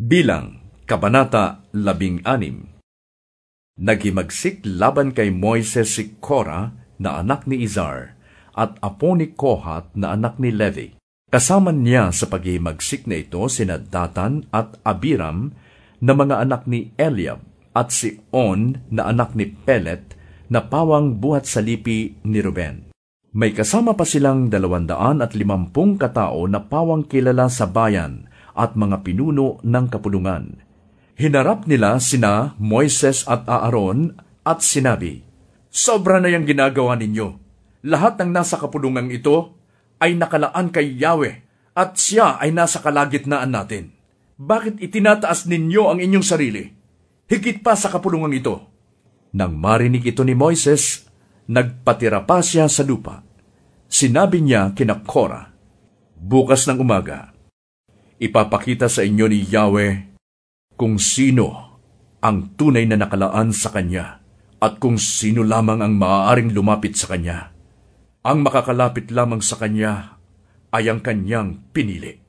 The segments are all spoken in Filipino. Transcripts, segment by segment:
Bilang, Kabanata 16 Nagimagsik laban kay Moises si Cora na anak ni Izar at apo ni Kohat na anak ni Levi. Kasama niya sa paghimagsik na ito sina Datan at Abiram na mga anak ni Eliab at si On na anak ni Pelet na pawang buhat sa lipi ni Ruben. May kasama pa silang dalawandaan at limampung katao na pawang kilala sa bayan at mga pinuno ng kapulungan. Hinarap nila sina Moises at Aaron at sinabi, Sobra na yung ginagawa ninyo. Lahat ng nasa kapulungan ito ay nakalaan kay Yahweh at siya ay nasa kalagitnaan natin. Bakit itinataas ninyo ang inyong sarili? Higit pa sa kapulungan ito. Nang marinig ito ni Moises, nagpatira pa siya sa lupa. Sinabi niya kina Kora, Bukas ng umaga, ipapakita sa inyo ni Yahweh kung sino ang tunay na nakalaan sa Kanya at kung sino lamang ang maaaring lumapit sa Kanya. Ang makakalapit lamang sa Kanya ay ang Kanyang pinili.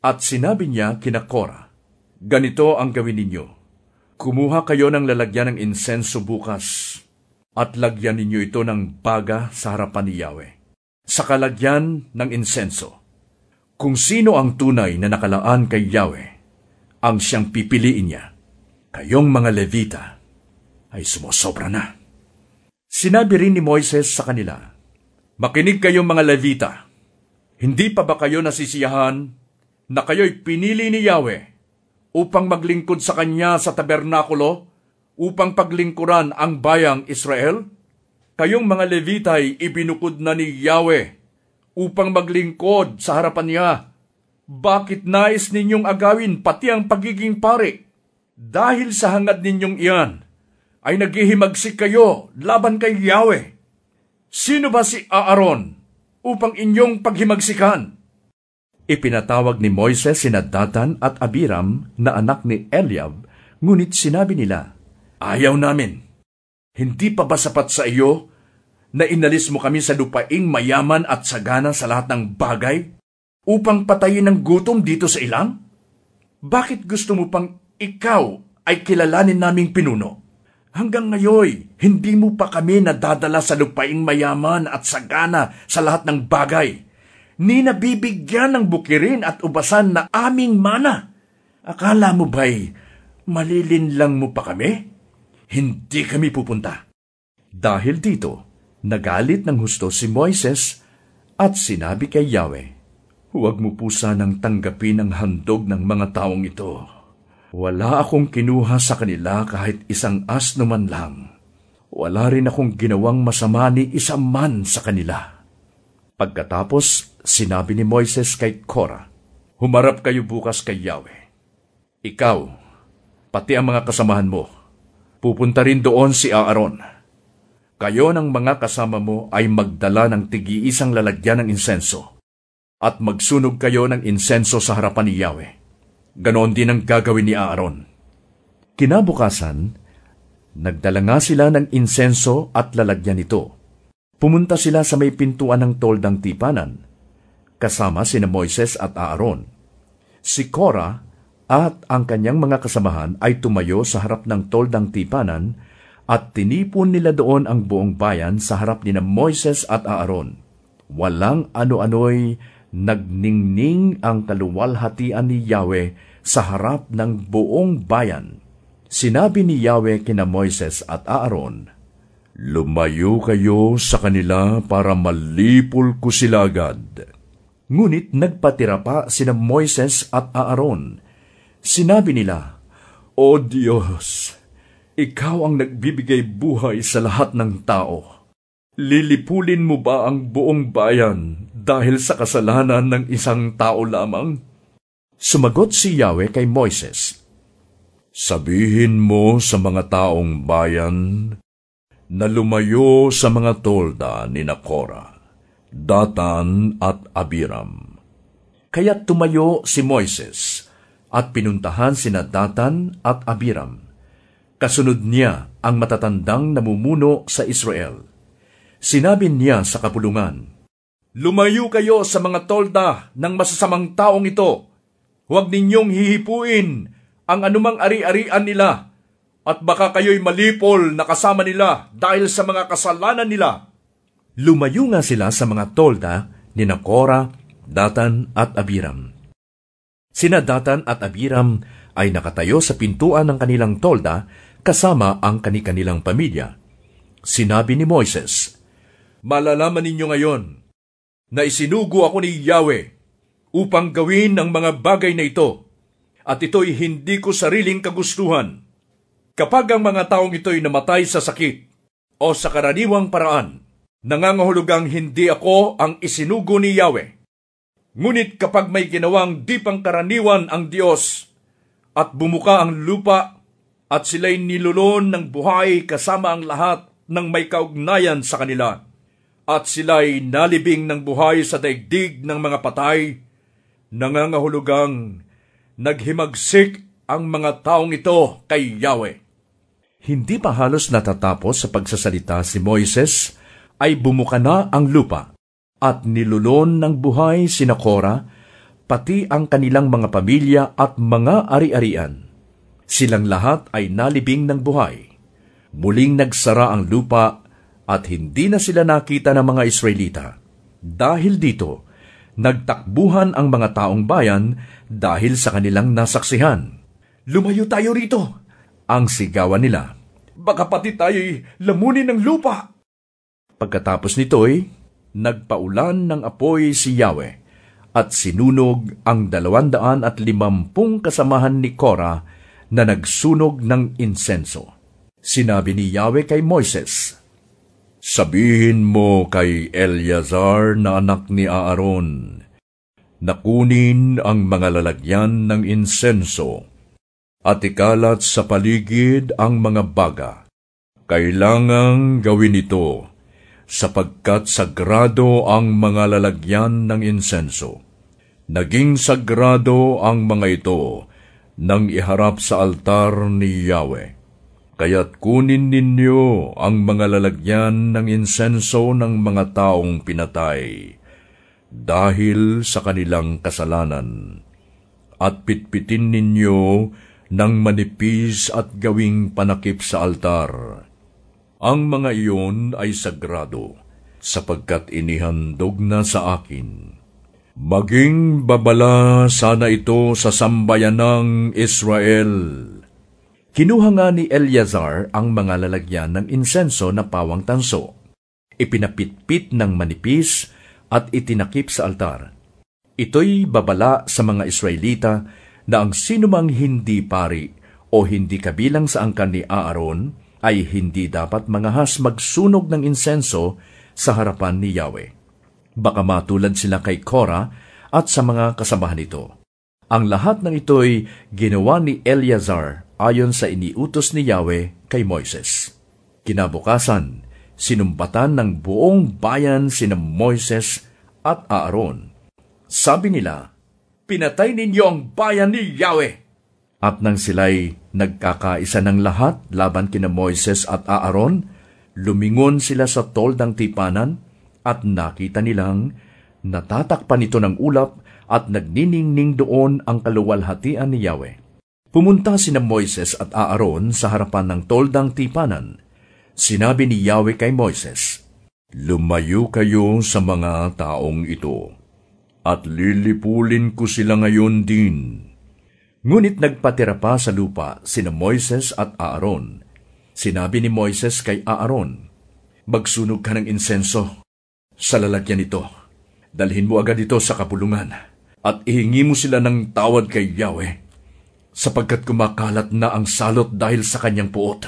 At sinabi niya kina Kora, Ganito ang gawin ninyo. Kumuha kayo ng lalagyan ng insenso bukas at lagyan ninyo ito ng baga sa harapan ni Yahweh. Sa kalagyan ng insenso, kung sino ang tunay na nakalaan kay Yahweh, ang siyang pipiliin niya. Kayong mga Levita ay sumusobra na. Sinabi rin ni Moises sa kanila, Makinig kayong mga Levita. Hindi pa ba kayo nasisiyahan na kayo'y pinili ni Yahweh upang maglingkod sa Kanya sa tabernakulo upang paglingkuran ang bayang Israel? Kayong mga Levita ay ibinukod na ni Yahweh upang maglingkod sa harapan niya. Bakit nais ninyong agawin pati ang pagiging pare? Dahil sa hangad ninyong iyan, ay naghihimagsik kayo laban kay Yahweh. Sino ba si Aaron upang inyong paghimagsikan? Ipinatawag ni Moises sina Datan at Abiram na anak ni Eliab, ngunit sinabi nila, Ayaw namin. Hindi pa ba sapat sa iyo na inalis mo kami sa lupaing mayaman at sagana sa lahat ng bagay upang patayin ng gutom dito sa ilang? Bakit gusto mo pang ikaw ay kilalanin naming pinuno? Hanggang ngayon, hindi mo pa kami nadadala sa lupaing mayaman at sagana sa lahat ng bagay. Ni nabibigyan ng bukirin at ubasan na aming mana. Akala mo ba'y malilin lang mo pa kami? Hindi kami pupunta. Dahil dito, nagalit ng husto si Moises at sinabi kay Yahweh, Huwag mo po sanang tanggapin ang handog ng mga taong ito wala akong kinuha sa kanila kahit isang asno man lang. Wala rin akong ginawang masama ni isa man sa kanila. Pagkatapos, sinabi ni Moises kay Cora, Humarap kayo bukas kay Yahweh. Ikaw, pati ang mga kasamahan mo, pupunta rin doon si Aaron. Kayo ng mga kasama mo ay magdala ng tigi-isang lalagyan ng insenso at magsunog kayo ng insenso sa harapan ni Yahweh Ganon din ang gagawin ni Aaron. Kinabukasan, nagdala nga sila ng insenso at lalagyan nito. Pumunta sila sa may pintuan ng toldang tipanan, kasama sina Moises at Aaron. Si Cora at ang kanyang mga kasamahan ay tumayo sa harap ng toldang tipanan at tinipon nila doon ang buong bayan sa harap ni na Moises at Aaron. Walang ano-ano'y nagningning ang kaluwalhatian ni Yahweh sa harap ng buong bayan. Sinabi ni Yahweh kina Moises at Aaron, Lumayo kayo sa kanila para malipol ko sila agad. Ngunit nagpatira pa sina Moises at Aaron. Sinabi nila, O Diyos, Ikaw ang nagbibigay buhay sa lahat ng tao. Lilipulin mo ba ang buong bayan dahil sa kasalanan ng isang tao lamang? Sumagot si Yahweh kay Moises, Sabihin mo sa mga taong bayan na lumayo sa mga tolda ni Nakora, Datan at Abiram. Kaya tumayo si Moises at pinuntahan sina Datan at Abiram. Kasunod niya ang matatandang namumuno sa Israel. Sinabi niya sa kapulungan, Lumayo kayo sa mga tolda ng masasamang taong ito. Huwag ninyong hihipuin ang anumang ari-arian nila at baka kayo'y malipol na kasama nila dahil sa mga kasalanan nila. Lumayo nga sila sa mga tolda ni Nakora, Datan at Abiram. Sina Datan at Abiram ay nakatayo sa pintuan ng kanilang tolda kasama ang kanilang pamilya. Sinabi ni Moises, Malalaman ninyo ngayon na isinugo ako ni Yahweh upang gawin ang mga bagay na ito, at ito'y hindi ko sariling kagustuhan. Kapag ang mga taong ito'y namatay sa sakit o sa karaniwang paraan, nangangahulugang hindi ako ang isinugo ni Yahweh. Ngunit kapag may ginawang di pangkaraniwan ang Diyos at bumuka ang lupa at sila'y nilulon ng buhay kasama ang lahat ng may kaugnayan sa kanila, at sila'y nalibing ng buhay sa daigdig ng mga patay, nangangahulugang naghimagsik ang mga taong ito kay Yahweh. Hindi pa halos natatapos sa pagsasalita si Moises, ay bumuka na ang lupa at nilulon ng buhay si Nakora, pati ang kanilang mga pamilya at mga ari-arian. Silang lahat ay nalibing ng buhay. Muling nagsara ang lupa at hindi na sila nakita ng mga Israelita. Dahil dito, Nagtakbuhan ang mga taong bayan dahil sa kanilang nasaksihan. Lumayo tayo rito! Ang sigawan nila. Baka pati tayo'y lamunin ng lupa! Pagkatapos nito'y, nagpaulan ng apoy si Yahweh at sinunog ang dalawandaan at limampung kasamahan ni Kora na nagsunog ng insenso. Sinabi ni Yahweh kay Moises, Sabihin mo kay Eleazar na anak ni Aaron, na kunin ang mga lalagyan ng insenso at ikalat sa paligid ang mga baga. Kailangang gawin ito sapagkat sagrado ang mga lalagyan ng insenso. Naging sagrado ang mga ito nang iharap sa altar ni Yahweh. Kaya't kunin ninyo ang mga lalagyan ng insenso ng mga taong pinatay dahil sa kanilang kasalanan, at pitpitin ninyo ng manipis at gawing panakip sa altar. Ang mga iyon ay sagrado, sapagkat inihandog na sa akin. Maging babala sana ito sa sambayan ng Israel Kinuha nga ni Eleazar ang mga lalagyan ng insenso na pawang tanso. Ipinapitpit ng manipis at itinakip sa altar. Ito'y babala sa mga Israelita na ang sinumang hindi pari o hindi kabilang sa angkan ni Aaron ay hindi dapat mangahas magsunog ng insenso sa harapan ni Yahweh. Baka matulad sila kay Korah at sa mga kasamahan nito. Ang lahat ng ito'y ginawa ni Eleazar ayon sa iniutos ni Yahweh kay Moises. Kinabukasan, sinumpatan ng buong bayan sina Moises at Aaron. Sabi nila, Pinatay ninyo ang bayan ni Yahweh! At nang sila'y nagkakaisa ng lahat laban kina Moises at Aaron, lumingon sila sa toldang tipanan at nakita nilang natatakpan ito ng ulap at nagniningning doon ang kaluwalhatian ni Yahweh. Pumunta sina Moises at Aaron sa harapan ng toldang tipanan. Sinabi ni Yahweh kay Moises, Lumayo kayo sa mga taong ito, at lilipulin ko sila ngayon din. Ngunit nagpatira pa sa lupa sina Moises at Aaron. Sinabi ni Moises kay Aaron, Magsunog ka ng insenso sa lalagyan nito. Dalhin mo agad ito sa kapulungan at ihingi mo sila ng tawad kay Yahweh sapagkat kumakalat na ang salot dahil sa kanyang puot.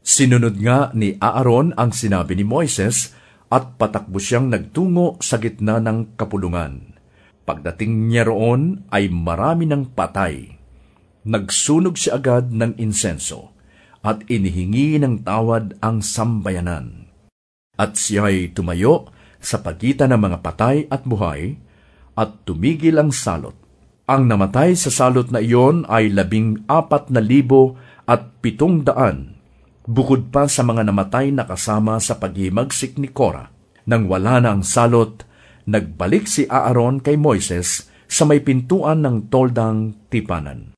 Sinunod nga ni Aaron ang sinabi ni Moises at patakbo siyang nagtungo sa gitna ng kapulungan. Pagdating niya roon ay marami ng patay. Nagsunog siya agad ng insenso at inihingi ng tawad ang sambayanan. At siya ay tumayo sa pagitan ng mga patay at buhay at tumigil ang salot ang namatay sa salot na iyon ay labing apat na libo at pitong daan, bukod pa sa mga namatay na kasama sa paghimagsik ni Kora. Nang wala na ang salot, nagbalik si Aaron kay Moises sa may pintuan ng toldang tipanan.